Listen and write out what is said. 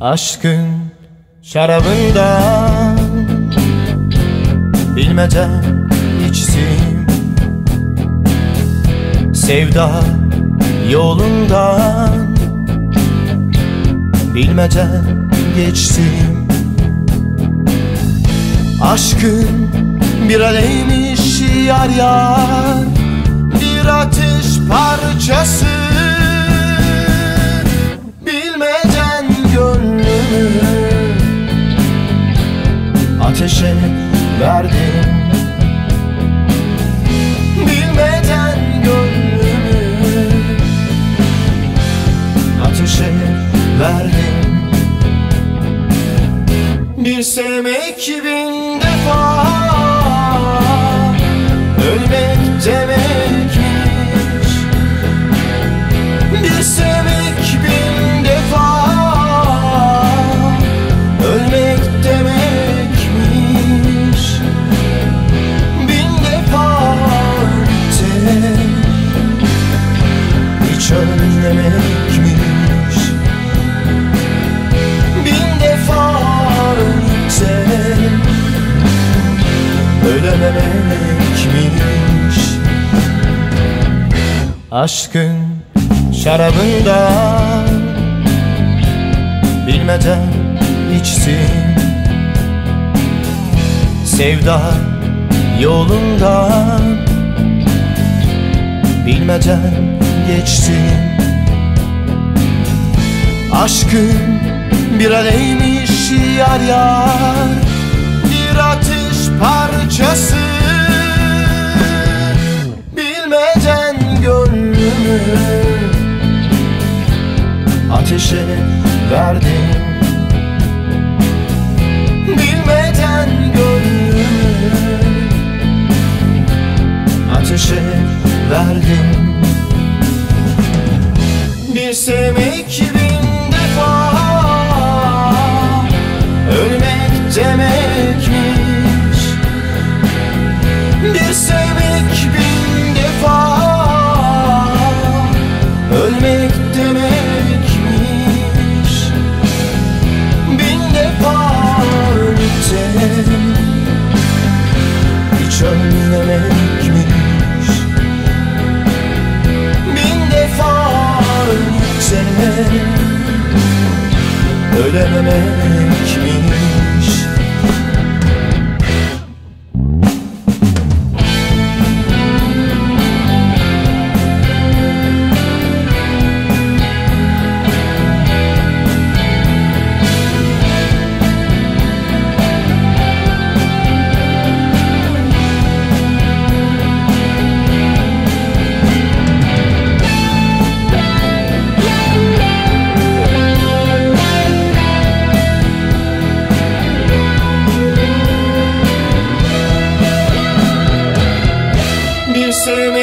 Aşkın şarabından Bilmeden içsim Sevda yolundan Bilmeden geçtim Aşkın bir aleymiş yar yar Bir ateş parçası Ateşe verdim. Bilmeden gönlümü Ateşe verdim. Bir sevmek bin defa Hiç ölmemekmiş Bin defa öte Ölememekmiş Aşkın şarabından Bilmeden içtim Sevda yolundan Bilmeden geçtim Aşkın bir aleymiş yar yar Bir ateş parçası. Bilmeden gönlümü Ateşe verdim. Bilmeden gönlümü Ateşe verdim Bir sevmek bin defa. Ölmek demekmiş öte Ölememekmiş Slim